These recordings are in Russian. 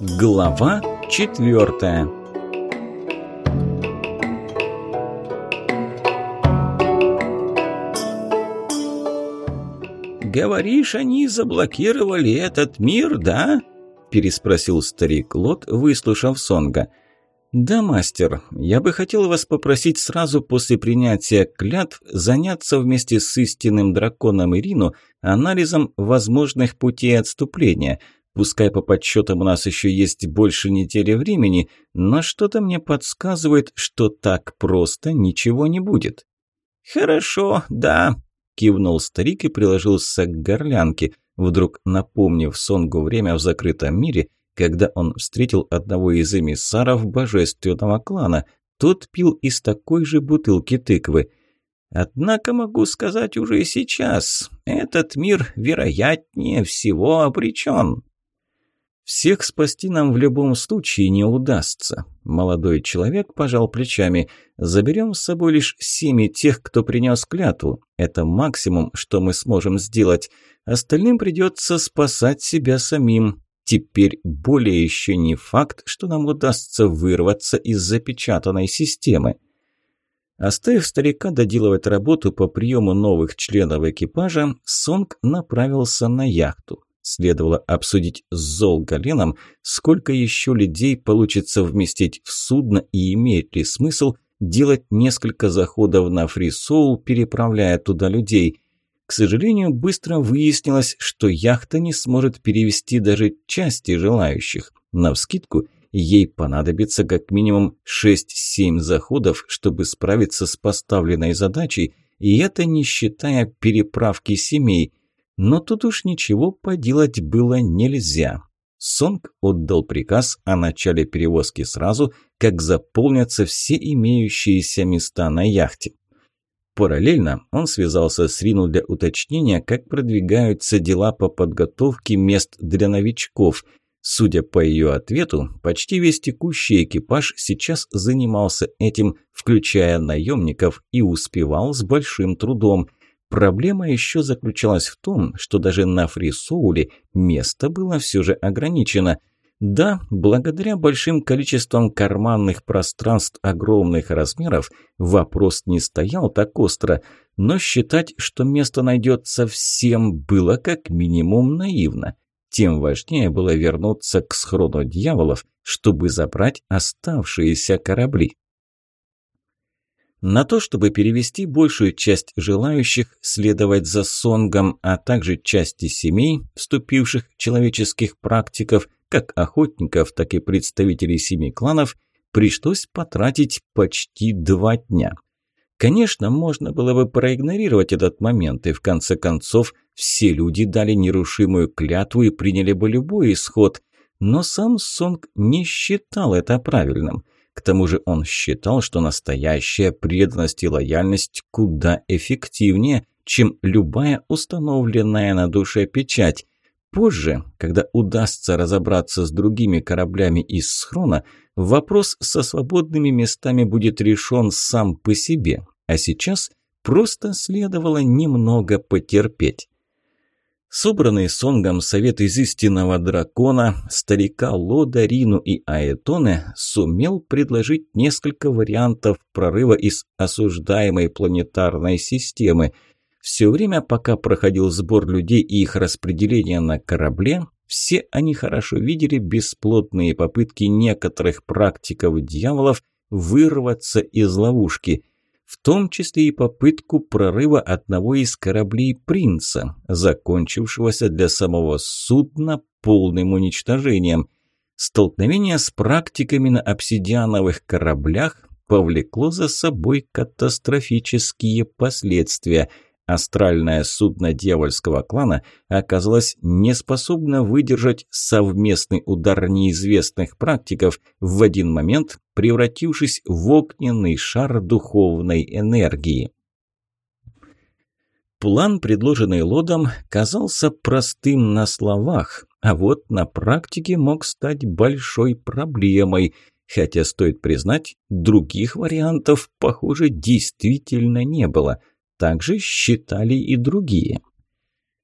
Глава четвертая. «Говоришь, они заблокировали этот мир, да?» – переспросил старик Лот, выслушав Сонга. «Да, мастер, я бы хотел вас попросить сразу после принятия клятв заняться вместе с истинным драконом Ирину анализом возможных путей отступления. Пускай по подсчетам у нас еще есть больше недели времени, но что-то мне подсказывает, что так просто ничего не будет». «Хорошо, да», – кивнул старик и приложился к горлянке, вдруг напомнив Сонгу время в закрытом мире, когда он встретил одного из эмиссаров божественного клана. Тот пил из такой же бутылки тыквы. Однако могу сказать уже сейчас, этот мир вероятнее всего обречен. Всех спасти нам в любом случае не удастся. Молодой человек пожал плечами. Заберем с собой лишь семьи тех, кто принес клятву. Это максимум, что мы сможем сделать. Остальным придется спасать себя самим. Теперь более еще не факт, что нам удастся вырваться из запечатанной системы. Оставив старика доделывать работу по приему новых членов экипажа, Сонг направился на яхту. Следовало обсудить с Золгаленом, сколько еще людей получится вместить в судно и имеет ли смысл делать несколько заходов на Фрисоул, переправляя туда людей. К сожалению, быстро выяснилось, что яхта не сможет перевести даже части желающих. Навскидку, ей понадобится как минимум 6-7 заходов, чтобы справиться с поставленной задачей, и это не считая переправки семей – но тут уж ничего поделать было нельзя. Сонг отдал приказ о начале перевозки сразу, как заполнятся все имеющиеся места на яхте. Параллельно он связался с Рину для уточнения, как продвигаются дела по подготовке мест для новичков. Судя по ее ответу, почти весь текущий экипаж сейчас занимался этим, включая наемников, и успевал с большим трудом. Проблема еще заключалась в том, что даже на фрисоуле место было все же ограничено. Да, благодаря большим количествам карманных пространств огромных размеров вопрос не стоял так остро, но считать, что место найдется всем, было как минимум наивно. Тем важнее было вернуться к схрону дьяволов, чтобы забрать оставшиеся корабли на то, чтобы перевести большую часть желающих следовать за сонгом, а также части семей, вступивших в человеческих практиков, как охотников, так и представителей семи кланов, пришлось потратить почти два дня. Конечно, можно было бы проигнорировать этот момент, и в конце концов все люди дали нерушимую клятву и приняли бы любой исход, но сам Сонг не считал это правильным – к тому же он считал, что настоящая преданность и лояльность куда эффективнее, чем любая установленная на душе печать. Позже, когда удастся разобраться с другими кораблями из схрона, вопрос со свободными местами будет решен сам по себе, а сейчас просто следовало немного потерпеть. Собранные Сонгом совет из истинного дракона, старика Лодарину и Аэтоне сумел предложить несколько вариантов прорыва из осуждаемой планетарной системы. Все время, пока проходил сбор людей и их распределение на корабле, все они хорошо видели бесплотные попытки некоторых практиков-дьяволов вырваться из ловушки – в том числе и попытку прорыва одного из кораблей «Принца», закончившегося для самого судна полным уничтожением. Столкновение с практиками на обсидиановых кораблях повлекло за собой катастрофические последствия. Астральное судно дьявольского клана оказалось неспособно выдержать совместный удар неизвестных практиков в один момент превратившись в огненный шар духовной энергии. План, предложенный Лодом, казался простым на словах, а вот на практике мог стать большой проблемой, хотя, стоит признать, других вариантов, похоже, действительно не было. Также считали и другие.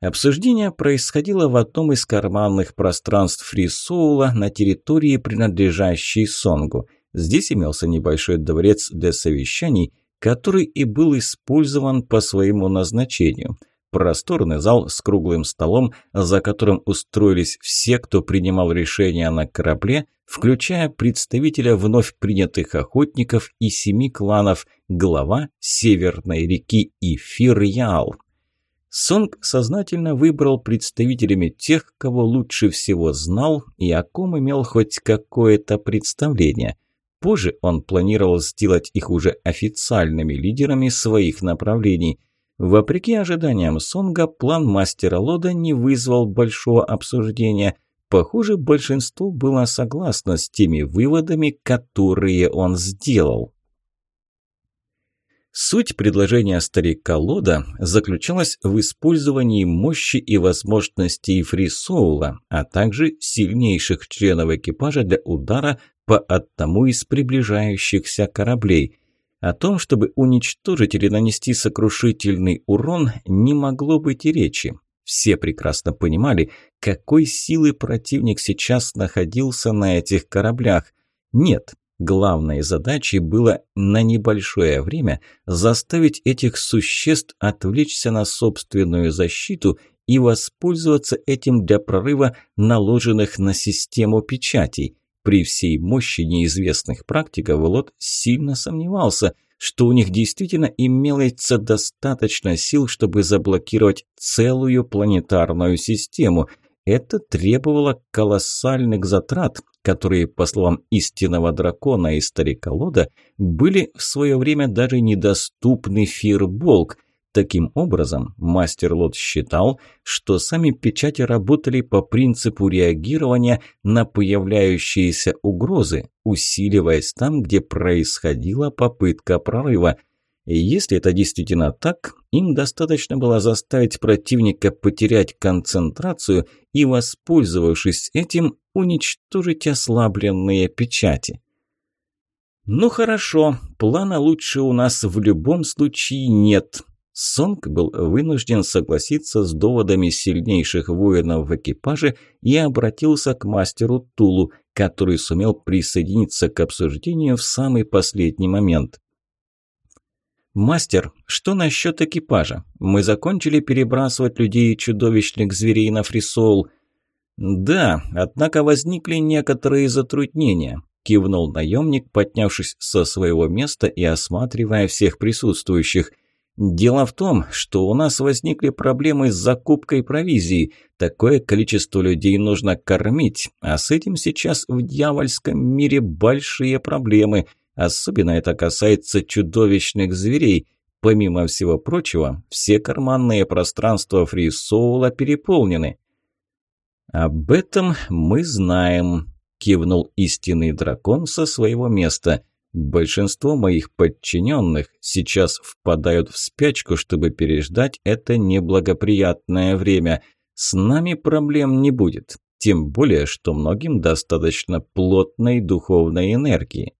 Обсуждение происходило в одном из карманных пространств Фрисоула на территории, принадлежащей Сонгу. Здесь имелся небольшой дворец для совещаний, который и был использован по своему назначению. Просторный зал с круглым столом, за которым устроились все, кто принимал решения на корабле, включая представителя вновь принятых охотников и семи кланов, глава Северной реки Ифирьял. Сонг сознательно выбрал представителями тех, кого лучше всего знал и о ком имел хоть какое-то представление. Позже он планировал сделать их уже официальными лидерами своих направлений. Вопреки ожиданиям Сонга, план мастера Лода не вызвал большого обсуждения. Похоже, большинство было согласно с теми выводами, которые он сделал. Суть предложения старика Лода заключалась в использовании мощи и возможностей фрисоула, а также сильнейших членов экипажа для удара по одному из приближающихся кораблей. О том, чтобы уничтожить или нанести сокрушительный урон, не могло быть и речи. Все прекрасно понимали, какой силы противник сейчас находился на этих кораблях. Нет, Главной задачей было на небольшое время заставить этих существ отвлечься на собственную защиту и воспользоваться этим для прорыва наложенных на систему печатей. При всей мощи неизвестных практиков Лот сильно сомневался, что у них действительно имелось достаточно сил, чтобы заблокировать целую планетарную систему – это требовало колоссальных затрат, которые, по словам истинного дракона и старика Лода, были в свое время даже недоступны Фирболк. Таким образом, мастер Лод считал, что сами печати работали по принципу реагирования на появляющиеся угрозы, усиливаясь там, где происходила попытка прорыва – если это действительно так, им достаточно было заставить противника потерять концентрацию и, воспользовавшись этим, уничтожить ослабленные печати. «Ну хорошо, плана лучше у нас в любом случае нет». Сонг был вынужден согласиться с доводами сильнейших воинов в экипаже и обратился к мастеру Тулу, который сумел присоединиться к обсуждению в самый последний момент. «Мастер, что насчет экипажа? Мы закончили перебрасывать людей чудовищных зверей на фрисол». «Да, однако возникли некоторые затруднения», – кивнул наемник, поднявшись со своего места и осматривая всех присутствующих. «Дело в том, что у нас возникли проблемы с закупкой провизии. Такое количество людей нужно кормить, а с этим сейчас в дьявольском мире большие проблемы». Особенно это касается чудовищных зверей. Помимо всего прочего, все карманные пространства фрисоула переполнены. «Об этом мы знаем», – кивнул истинный дракон со своего места. «Большинство моих подчиненных сейчас впадают в спячку, чтобы переждать это неблагоприятное время. С нами проблем не будет, тем более, что многим достаточно плотной духовной энергии».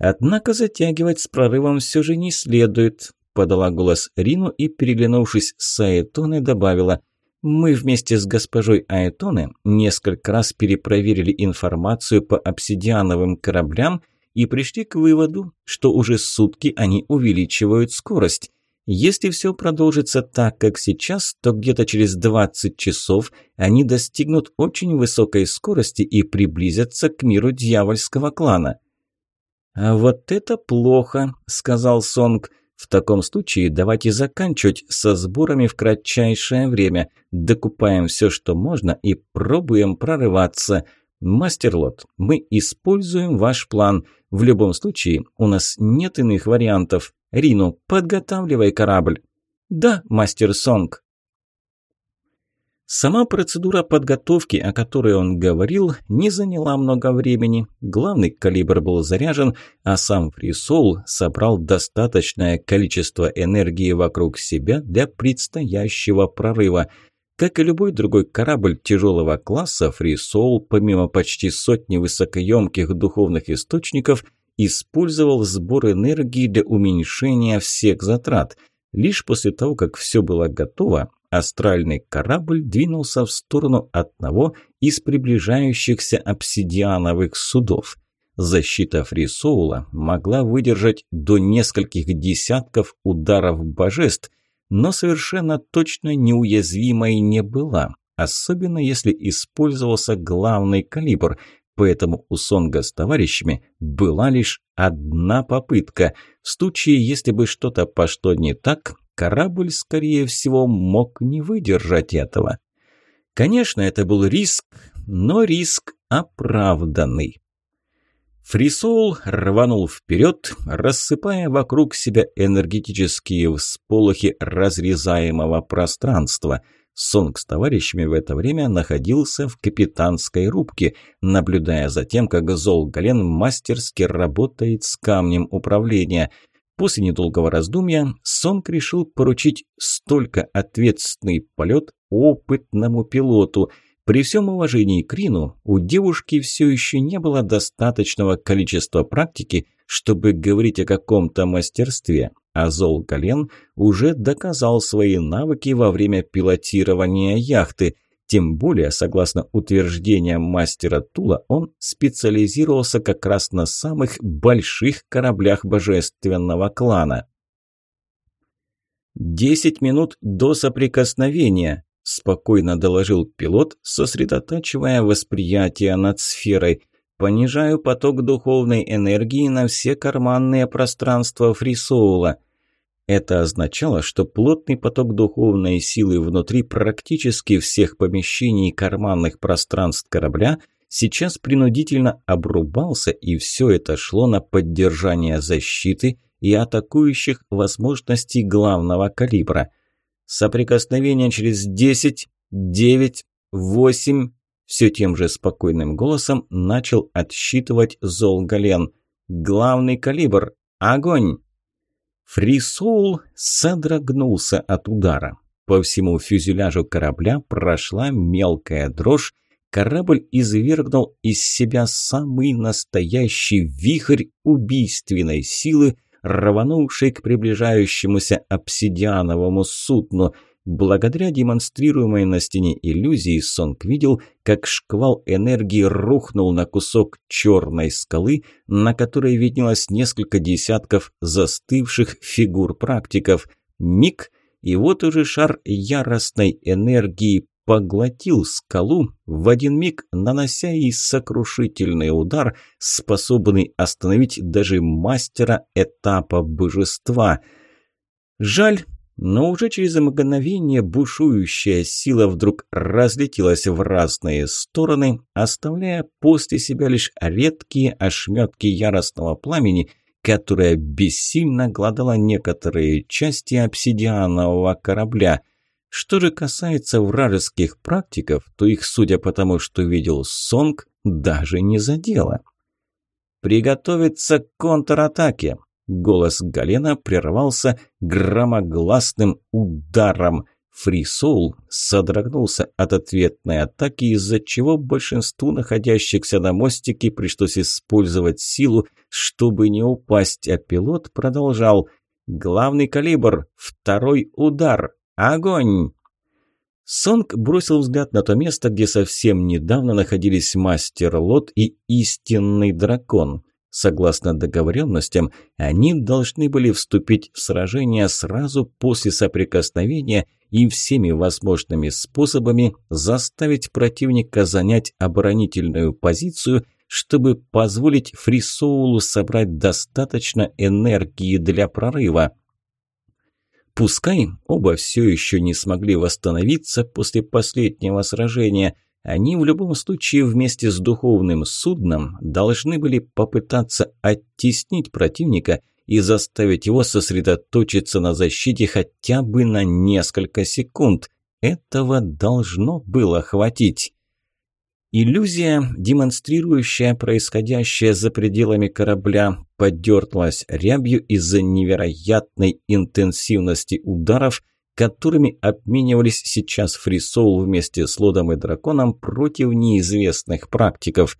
Однако затягивать с прорывом все же не следует, подала голос Рину и, переглянувшись с Аэтоной, добавила. «Мы вместе с госпожой Аэтоне несколько раз перепроверили информацию по обсидиановым кораблям и пришли к выводу, что уже сутки они увеличивают скорость. Если все продолжится так, как сейчас, то где-то через 20 часов они достигнут очень высокой скорости и приблизятся к миру дьявольского клана». А «Вот это плохо», – сказал Сонг. «В таком случае давайте заканчивать со сборами в кратчайшее время. Докупаем все, что можно, и пробуем прорываться. Мастерлот, мы используем ваш план. В любом случае, у нас нет иных вариантов. Рину, подготавливай корабль». «Да, мастер Сонг». Сама процедура подготовки, о которой он говорил, не заняла много времени. Главный калибр был заряжен, а сам фрисол собрал достаточное количество энергии вокруг себя для предстоящего прорыва. Как и любой другой корабль тяжелого класса, фрисол, помимо почти сотни высокоемких духовных источников, использовал сбор энергии для уменьшения всех затрат. Лишь после того, как все было готово, Астральный корабль двинулся в сторону одного из приближающихся обсидиановых судов. Защита Фрисоула могла выдержать до нескольких десятков ударов божеств, но совершенно точно неуязвимой не была, особенно если использовался главный калибр, поэтому у Сонга с товарищами была лишь одна попытка. В случае, если бы что-то пошло не так, корабль, скорее всего, мог не выдержать этого. Конечно, это был риск, но риск оправданный. Фрисол рванул вперед, рассыпая вокруг себя энергетические всполохи разрезаемого пространства. Сонг с товарищами в это время находился в капитанской рубке, наблюдая за тем, как Зол Гален мастерски работает с камнем управления – После недолгого раздумья Сонг решил поручить столько ответственный полет опытному пилоту. При всем уважении к Рину у девушки все еще не было достаточного количества практики, чтобы говорить о каком-то мастерстве, а Зол Гален уже доказал свои навыки во время пилотирования яхты – тем более, согласно утверждениям мастера Тула, он специализировался как раз на самых больших кораблях божественного клана. «Десять минут до соприкосновения», – спокойно доложил пилот, сосредотачивая восприятие над сферой. «Понижаю поток духовной энергии на все карманные пространства фрисоула». Это означало, что плотный поток духовной силы внутри практически всех помещений и карманных пространств корабля сейчас принудительно обрубался, и все это шло на поддержание защиты и атакующих возможностей главного калибра. Соприкосновение через 10, 9, 8... Все тем же спокойным голосом начал отсчитывать Зол Гален. «Главный калибр! Огонь!» Фрисоул содрогнулся от удара. По всему фюзеляжу корабля прошла мелкая дрожь, корабль извергнул из себя самый настоящий вихрь убийственной силы, рванувший к приближающемуся обсидиановому судну – Благодаря демонстрируемой на стене иллюзии Сонг видел, как шквал энергии рухнул на кусок черной скалы, на которой виднелось несколько десятков застывших фигур практиков. Миг, и вот уже шар яростной энергии поглотил скалу, в один миг нанося ей сокрушительный удар, способный остановить даже мастера этапа божества. Жаль, но уже через мгновение бушующая сила вдруг разлетелась в разные стороны, оставляя после себя лишь редкие ошметки яростного пламени, которое бессильно гладало некоторые части обсидианового корабля. Что же касается вражеских практиков, то их, судя по тому, что видел Сонг, даже не задело. «Приготовиться к контратаке!» Голос Галена прервался громогласным ударом. Фрисоул содрогнулся от ответной атаки, из-за чего большинству находящихся на мостике пришлось использовать силу, чтобы не упасть, а пилот продолжал «Главный калибр! Второй удар! Огонь!» Сонг бросил взгляд на то место, где совсем недавно находились мастер Лот и истинный дракон. Согласно договоренностям, они должны были вступить в сражение сразу после соприкосновения и всеми возможными способами заставить противника занять оборонительную позицию, чтобы позволить Фрисоулу собрать достаточно энергии для прорыва. Пускай оба все еще не смогли восстановиться после последнего сражения – они в любом случае вместе с духовным судном должны были попытаться оттеснить противника и заставить его сосредоточиться на защите хотя бы на несколько секунд. Этого должно было хватить. Иллюзия, демонстрирующая происходящее за пределами корабля, подертлась рябью из-за невероятной интенсивности ударов, которыми обменивались сейчас Фрисоул вместе с Лодом и Драконом против неизвестных практиков.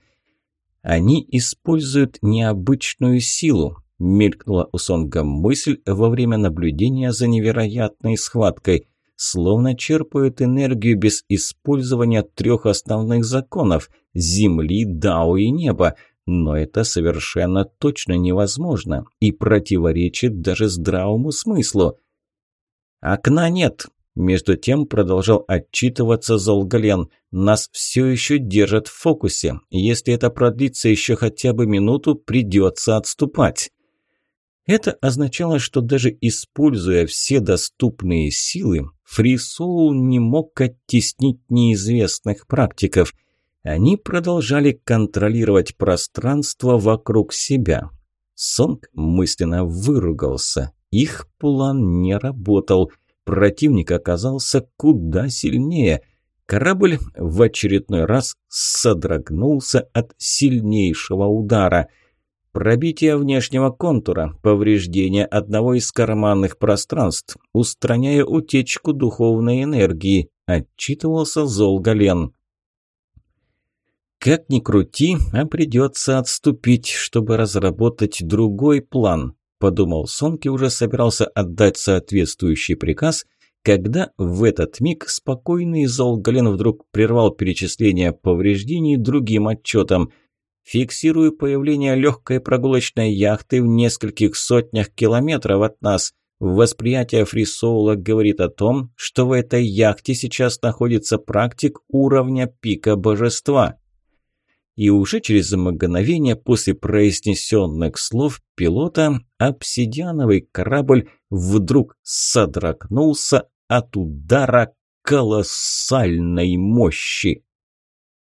«Они используют необычную силу», – мелькнула у Сонга мысль во время наблюдения за невероятной схваткой, словно черпают энергию без использования трех основных законов – земли, дао и неба – но это совершенно точно невозможно и противоречит даже здравому смыслу. «Окна нет!» Между тем продолжал отчитываться Золгален. «Нас все еще держат в фокусе. Если это продлится еще хотя бы минуту, придется отступать». Это означало, что даже используя все доступные силы, Фрисоул не мог оттеснить неизвестных практиков. Они продолжали контролировать пространство вокруг себя. Сонг мысленно выругался. Их план не работал. Противник оказался куда сильнее. Корабль в очередной раз содрогнулся от сильнейшего удара. Пробитие внешнего контура, повреждение одного из карманных пространств, устраняя утечку духовной энергии, отчитывался Зол Гален. Как ни крути, а придется отступить, чтобы разработать другой план подумал Сонки, уже собирался отдать соответствующий приказ, когда в этот миг спокойный Золгален вдруг прервал перечисление повреждений другим отчетом. «Фиксирую появление легкой прогулочной яхты в нескольких сотнях километров от нас. Восприятие Фрисоула говорит о том, что в этой яхте сейчас находится практик уровня пика божества» и уже через мгновение после произнесенных слов пилота обсидиановый корабль вдруг содрогнулся от удара колоссальной мощи.